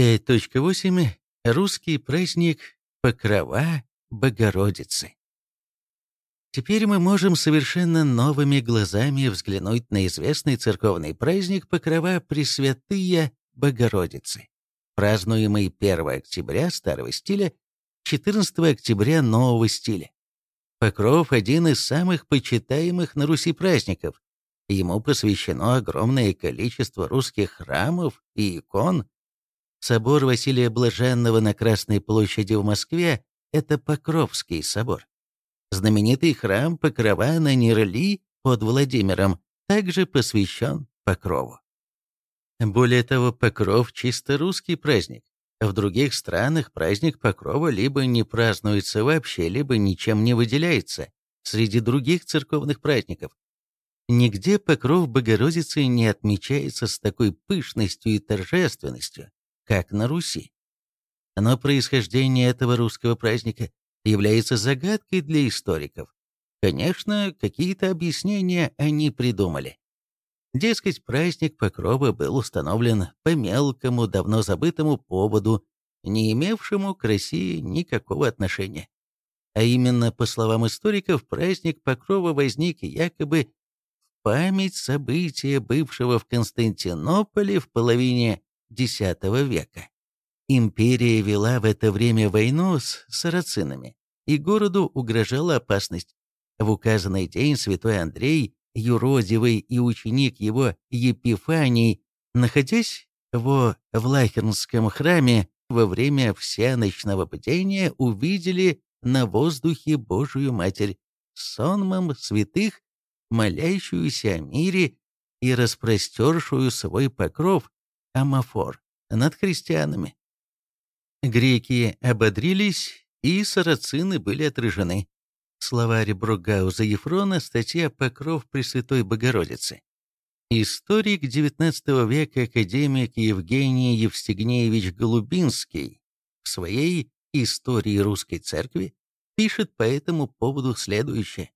5.8. Русский праздник Покрова Богородицы. Теперь мы можем совершенно новыми глазами взглянуть на известный церковный праздник Покрова Пресвятые Богородицы, празднуемый 1 октября старого стиля, 14 октября нового стиля. Покров – один из самых почитаемых на Руси праздников. Ему посвящено огромное количество русских храмов и икон. Собор Василия Блаженного на Красной площади в Москве – это Покровский собор. Знаменитый храм Покрова на Нерли под Владимиром также посвящен Покрову. Более того, Покров – чисто русский праздник. В других странах праздник Покрова либо не празднуется вообще, либо ничем не выделяется среди других церковных праздников. Нигде Покров Богородицы не отмечается с такой пышностью и торжественностью, как на Руси. Но происхождение этого русского праздника является загадкой для историков. Конечно, какие-то объяснения они придумали. Дескать, праздник Покрова был установлен по мелкому, давно забытому поводу, не имевшему к России никакого отношения. А именно, по словам историков, праздник Покрова возник якобы в память события, бывшего в Константинополе в половине X века. Империя вела в это время войну с сарацинами, и городу угрожала опасность. В указанный день святой Андрей юродивый и ученик его Епифаний, находясь во Влахернском храме во время всеночного бдения, увидели на воздухе Божию Матерь, сонмом святых, молящуюся о мире и распростершую свой покров, амафор, над христианами. Греки ободрились, и сарацины были отражены. Словарь Бругауза Ефрона, статья «Покров Пресвятой Богородицы». Историк XIX века академик Евгений Евстигнеевич Голубинский в своей «Истории русской церкви» пишет по этому поводу следующее.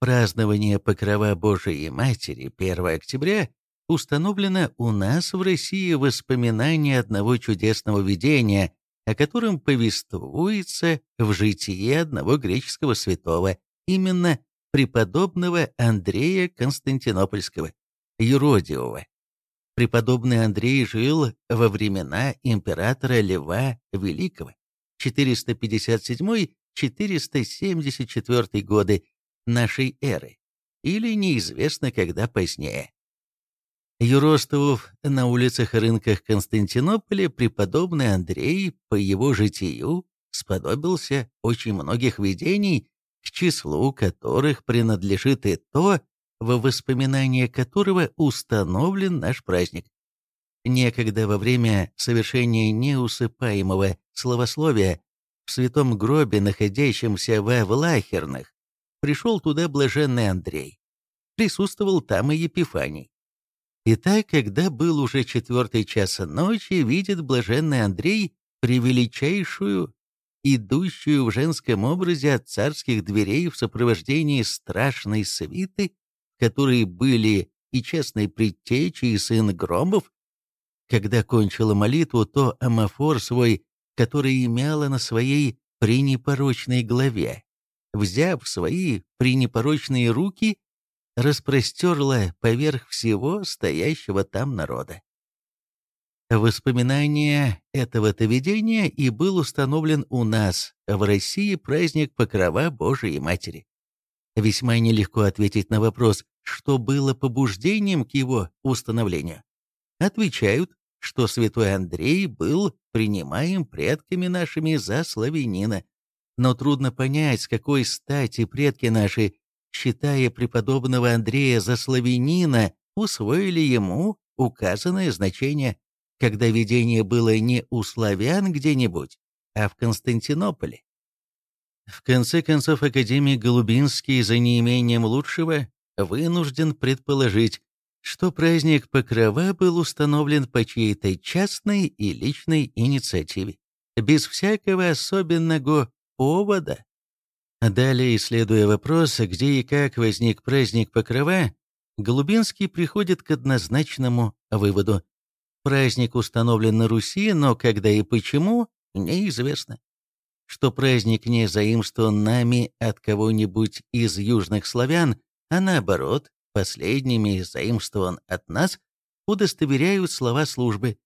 Празднование Покрова Божией Матери 1 октября установлено у нас в России воспоминание одного чудесного видения, о котором повествуется в житии одного греческого святого, именно преподобного Андрея Константинопольского, Юродиева. Преподобный Андрей жил во времена императора Льва Великого, 457-474 годы нашей эры, или неизвестно когда позднее. Юростовов на улицах и рынках Константинополя преподобный Андрей по его житию сподобился очень многих видений, к числу которых принадлежит и то, во воспоминание которого установлен наш праздник. Некогда во время совершения неусыпаемого словословия в святом гробе, находящемся во Влахернах, пришел туда блаженный Андрей. Присутствовал там и Епифаний. И так, когда был уже четвертый час ночи, видит блаженный Андрей превеличайшую, идущую в женском образе от царских дверей в сопровождении страшной свиты, в которой были и честный предтечи, и сын Громов. Когда кончила молитву, то амафор свой, который имела на своей пренепорочной главе, взяв свои пренепорочные руки, распростерла поверх всего стоящего там народа. Воспоминание этого-то видения и был установлен у нас, в России, праздник Покрова Божией Матери. Весьма нелегко ответить на вопрос, что было побуждением к его установлению. Отвечают, что святой Андрей был принимаем предками нашими за славянина, но трудно понять, с какой стати предки наши считая преподобного Андрея за славянина, усвоили ему указанное значение, когда видение было не у славян где-нибудь, а в Константинополе. В конце концов, академик Голубинский за неимением лучшего вынужден предположить, что праздник Покрова был установлен по чьей-то частной и личной инициативе, без всякого особенного повода Далее, исследуя вопрос, где и как возник праздник Покрова, Голубинский приходит к однозначному выводу. Праздник установлен на Руси, но когда и почему, неизвестно. Что праздник не заимствован нами от кого-нибудь из южных славян, а наоборот, последними заимствован от нас, удостоверяют слова службы.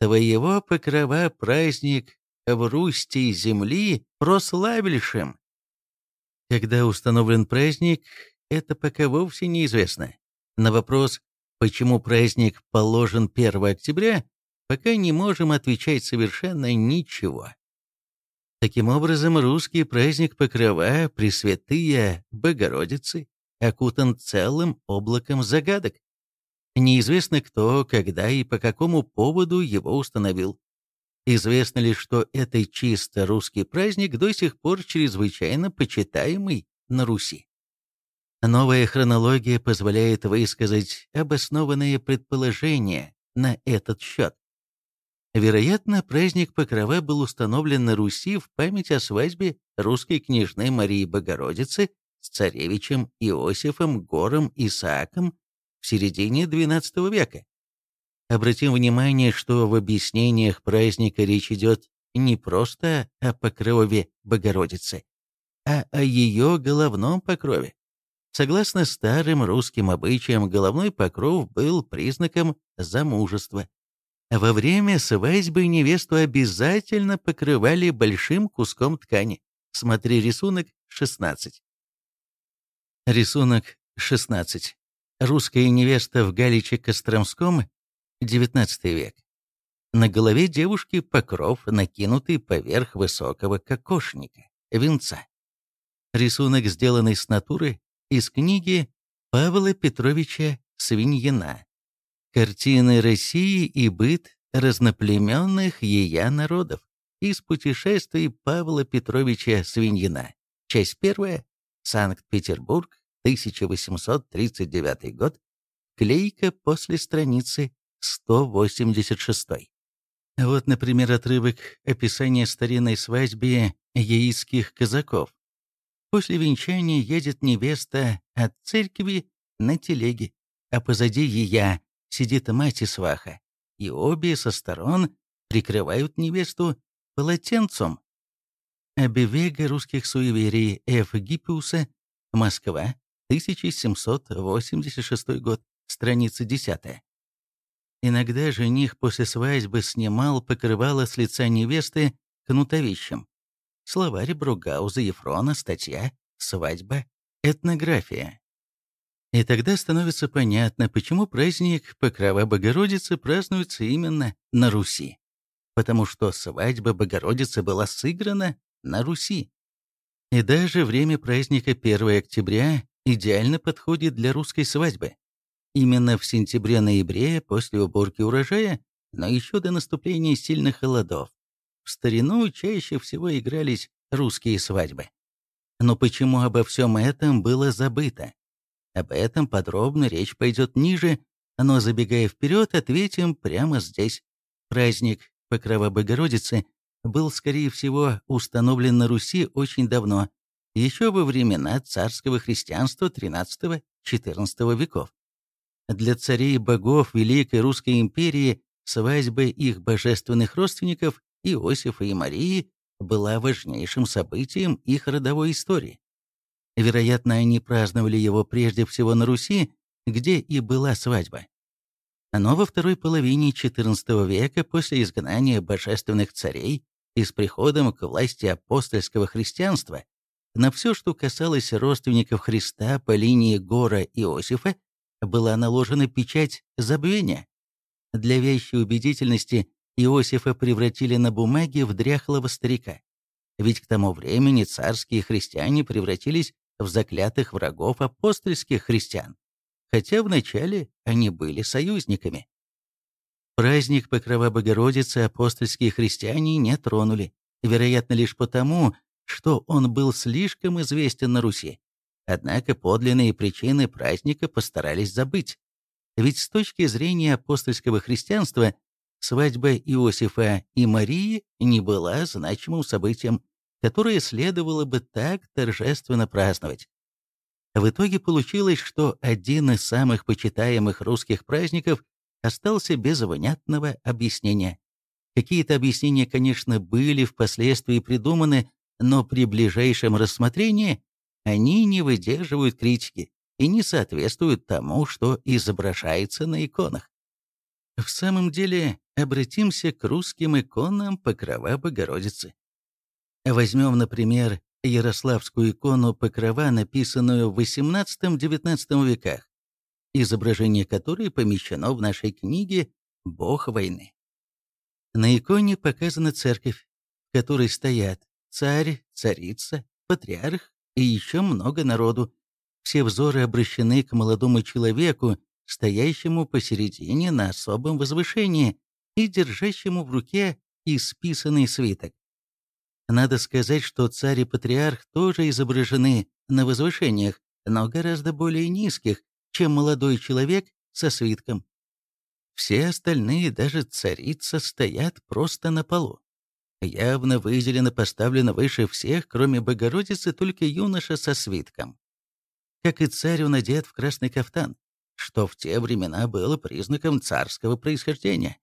«Твоего покрова праздник в Русти земли прославильшим». Когда установлен праздник, это пока вовсе неизвестно. На вопрос, почему праздник положен 1 октября, пока не можем отвечать совершенно ничего. Таким образом, русский праздник Покрова Пресвятые Богородицы окутан целым облаком загадок. Неизвестно кто, когда и по какому поводу его установил. Известно лишь, что это чисто русский праздник до сих пор чрезвычайно почитаемый на Руси. Новая хронология позволяет высказать обоснованные предположения на этот счет. Вероятно, праздник Покрова был установлен на Руси в память о свадьбе русской княжны Марии Богородицы с царевичем Иосифом Гором Исааком в середине XII века. Обратим внимание, что в объяснениях праздника речь идет не просто о покрове Богородицы, а о ее головном покрове. Согласно старым русским обычаям, головной покров был признаком замужества. Во время свадьбы невесту обязательно покрывали большим куском ткани. Смотри рисунок 16. Рисунок 16. Русская невеста в Галиче Костромском, XIX век. На голове девушки покров, накинутый поверх высокого кокошника, венца. Рисунок, сделанный с натуры, из книги Павла Петровича Свиньина. Картины России и быт разноплеменных ее народов из путешествий Павла Петровича Свиньина. Часть первая. Санкт-Петербург, 1839 год. Клейка после страницы 186. Вот, например, отрывок описания старинной свадьбы яицких казаков. После венчания едет невеста от церкви на телеге, а позади ее сидит мать и сваха, и обе со сторон прикрывают невесту полотенцем. Обевега русских суеверий Ф. Гиппиуса, Москва, 1786 год, страница 10. Иногда жених после свадьбы снимал покрывало с лица невесты кнутовищем. Словарь Бругауза Ефрона, статья «Свадьба. Этнография». И тогда становится понятно, почему праздник Покрова Богородицы празднуется именно на Руси. Потому что свадьба Богородицы была сыграна на Руси. И даже время праздника 1 октября идеально подходит для русской свадьбы. Именно в сентябре-ноябре, после уборки урожая, но еще до наступления сильных холодов, в старину чаще всего игрались русские свадьбы. Но почему обо всем этом было забыто? Об этом подробно речь пойдет ниже, но забегая вперед, ответим прямо здесь. Праздник Покрова Богородицы был, скорее всего, установлен на Руси очень давно, еще во времена царского христианства XIII-XIV веков. Для царей богов Великой Русской империи свадьбы их божественных родственников Иосифа и Марии была важнейшим событием их родовой истории. Вероятно, они праздновали его прежде всего на Руси, где и была свадьба. Но во второй половине XIV века, после изгнания божественных царей и с приходом к власти апостольского христианства, на все, что касалось родственников Христа по линии Гора Иосифа, была наложена печать забвения. Для вещей убедительности Иосифа превратили на бумаге в дряхлого старика. Ведь к тому времени царские христиане превратились в заклятых врагов апостольских христиан, хотя вначале они были союзниками. Праздник Покрова Богородицы апостольские христиане не тронули, вероятно, лишь потому, что он был слишком известен на Руси. Однако подлинные причины праздника постарались забыть. Ведь с точки зрения апостольского христианства свадьба Иосифа и Марии не была значимым событием, которое следовало бы так торжественно праздновать. В итоге получилось, что один из самых почитаемых русских праздников остался без внятного объяснения. Какие-то объяснения, конечно, были впоследствии придуманы, но при ближайшем рассмотрении они не выдерживают критики и не соответствуют тому, что изображается на иконах. В самом деле, обратимся к русским иконам Покрова Богородицы. Возьмем, например, Ярославскую икону Покрова, написанную в XVIII-XIX веках, изображение которой помещено в нашей книге «Бог войны». На иконе показана церковь, в которой стоят царь, царица, патриарх и еще много народу. Все взоры обращены к молодому человеку, стоящему посередине на особом возвышении и держащему в руке исписанный свиток. Надо сказать, что царь и патриарх тоже изображены на возвышениях, но гораздо более низких, чем молодой человек со свитком. Все остальные, даже царица, стоят просто на полу. Явно выделено поставлено выше всех, кроме Богородицы, только юноша со свитком. Как и царь, он одет в красный кафтан, что в те времена было признаком царского происхождения.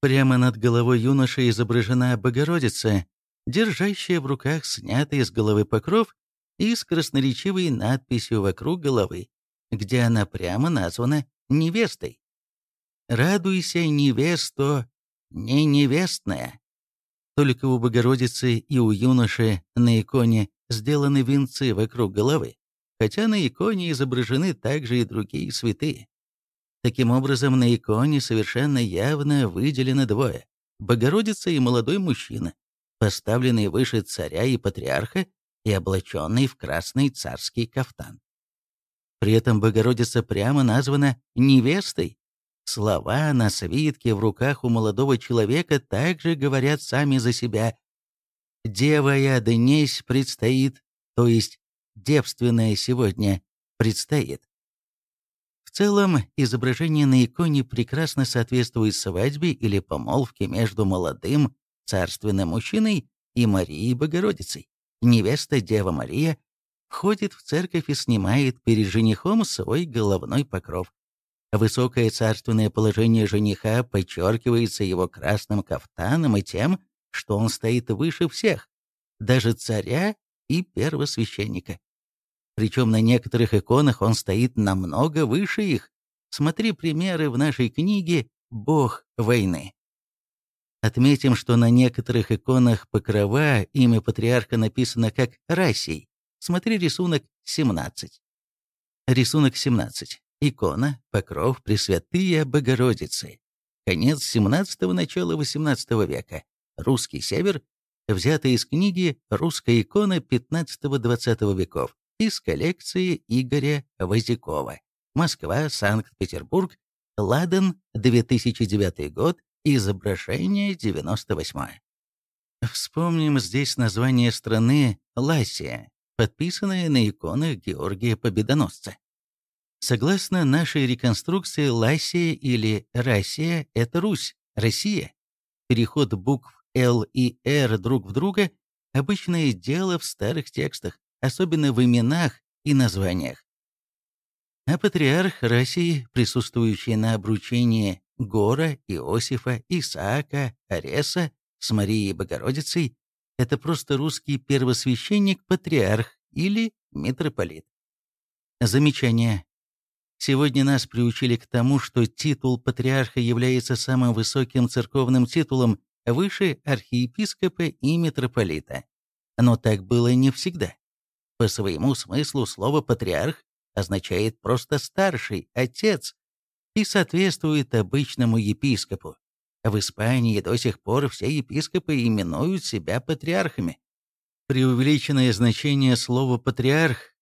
Прямо над головой юноши изображена Богородица, держащая в руках снятый с головы покров и с красноречивой надписью вокруг головы, где она прямо названа невестой. «Радуйся, невесто, не невестная». Только у Богородицы и у юноши на иконе сделаны венцы вокруг головы, хотя на иконе изображены также и другие святые. Таким образом, на иконе совершенно явно выделены двое – Богородица и молодой мужчина, поставленный выше царя и патриарха и облаченный в красный царский кафтан. При этом Богородица прямо названа невестой. Слова на свитке в руках у молодого человека также говорят сами за себя. «Девая днесь предстоит», то есть девственная сегодня предстоит. В целом, изображение на иконе прекрасно соответствует свадьбе или помолвке между молодым царственным мужчиной и Марией Богородицей. Невеста Дева Мария входит в церковь и снимает перед женихом свой головной покров. Высокое царственное положение жениха подчеркивается его красным кафтаном и тем, что он стоит выше всех, даже царя и первосвященника. Причем на некоторых иконах он стоит намного выше их. Смотри примеры в нашей книге «Бог войны». Отметим, что на некоторых иконах покрова имя патриарха написано как Расий. Смотри рисунок 17. Рисунок 17. Икона, покров Пресвятые Богородицы. Конец 17-го, начало 18 века. Русский север, взято из книги «Русская икона 15-20 веков» из коллекции Игоря Возякова. Москва, Санкт-Петербург, Ладен, 2009 год, изображение 98. Вспомним здесь название страны Ласия, подписанное на иконах Георгия Победоносца. Согласно нашей реконструкции, Ласия или Россия – это Русь, Россия. Переход букв Л и Р друг в друга – обычное дело в старых текстах, особенно в именах и названиях. А патриарх России, присутствующий на обручении Гора, Иосифа, Исаака, Ареса с Марией Богородицей, это просто русский первосвященник-патриарх или митрополит. Замечание. Сегодня нас приучили к тому, что титул патриарха является самым высоким церковным титулом выше архиепископа и митрополита. Но так было не всегда. По своему смыслу слово «патриарх» означает просто «старший», «отец» и соответствует обычному епископу. В Испании до сих пор все епископы именуют себя патриархами. Преувеличенное значение слова «патриарх»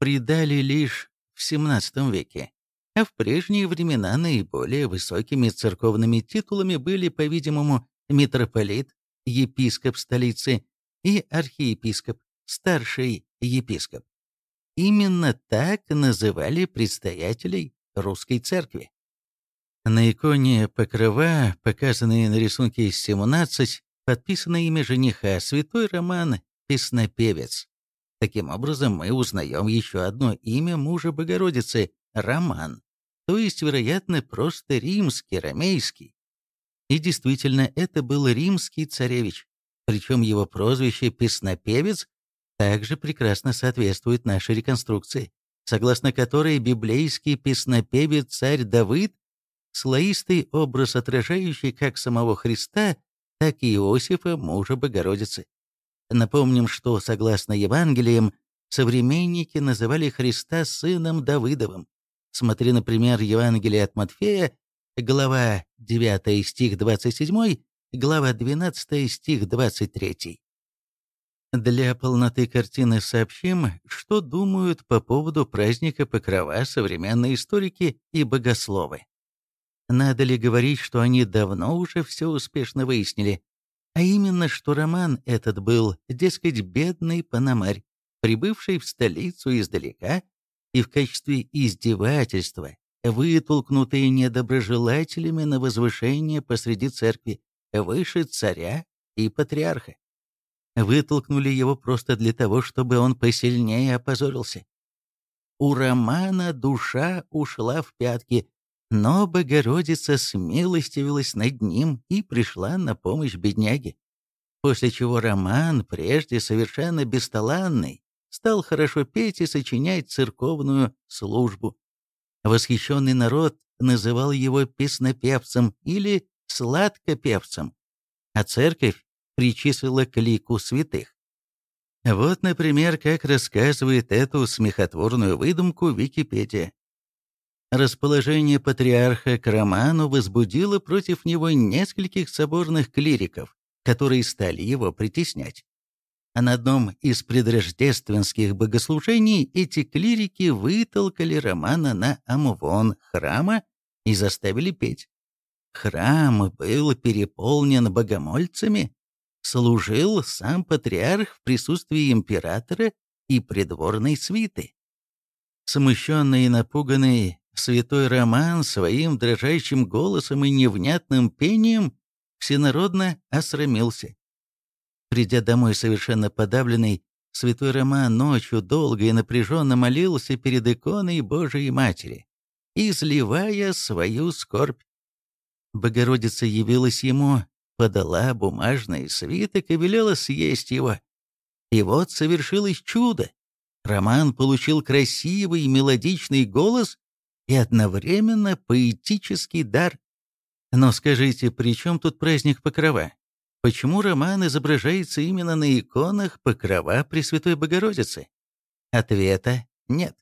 придали лишь в XVII веке, а в прежние времена наиболее высокими церковными титулами были, по-видимому, митрополит, епископ столицы и архиепископ, старший епископ. Именно так называли предстоятелей русской церкви. На иконе покрова, показанные на рисунке 17, подписано имя жениха, святой Роман Песнопевец. Таким образом, мы узнаем еще одно имя мужа Богородицы – Роман, то есть, вероятно, просто римский, ромейский. И действительно, это был римский царевич, причем его прозвище «песнопевец» также прекрасно соответствует нашей реконструкции, согласно которой библейский песнопевец царь Давыд – слоистый образ, отражающий как самого Христа, так и Иосифа, мужа Богородицы. Напомним, что, согласно Евангелиям, современники называли Христа сыном Давыдовым. Смотри, например, Евангелие от Матфея, глава 9 стих 27, глава 12 стих 23. Для полноты картины сообщим, что думают по поводу праздника Покрова современные историки и богословы. Надо ли говорить, что они давно уже все успешно выяснили, а именно, что роман этот был, дескать, бедный панамарь, прибывший в столицу издалека и в качестве издевательства, вытолкнутый недоброжелателями на возвышение посреди церкви, выше царя и патриарха. Вытолкнули его просто для того, чтобы он посильнее опозорился. У Романа душа ушла в пятки, но Богородица смилостивилась над ним и пришла на помощь бедняге. После чего Роман, прежде совершенно бесталанный, стал хорошо петь и сочинять церковную службу. Восхищенный народ называл его песнопевцем или сладкопевцем, а церковь причислила к лику святых. Вот, например, как рассказывает эту смехотворную выдумку Википедия. Расположение патриарха к Роману возбудило против него нескольких соборных клириков, которые стали его притеснять. А на одном из предрождественских богослужений эти клирики вытолкали Романа на амвон храма и заставили петь. Храм был переполнен богомольцами, служил сам патриарх в присутствии императора и придворной свиты. Смущенный и напуганный святой Роман своим дрожащим голосом и невнятным пением всенародно осрамился. Придя домой совершенно подавленный, святой Роман ночью долго и напряженно молился перед иконой Божией Матери, изливая свою скорбь. Богородица явилась ему, подала бумажный свиток и велела съесть его. И вот совершилось чудо. Роман получил красивый мелодичный голос и одновременно поэтический дар. Но скажите, при чем тут праздник Покрова? Почему роман изображается именно на иконах Покрова Пресвятой Богородицы? Ответа нет.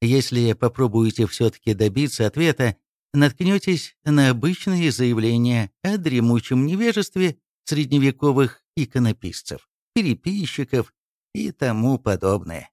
Если попробуете все-таки добиться ответа, наткнетесь на обычные заявления о дремучем невежестве средневековых иконописцев, переписчиков и тому подобное.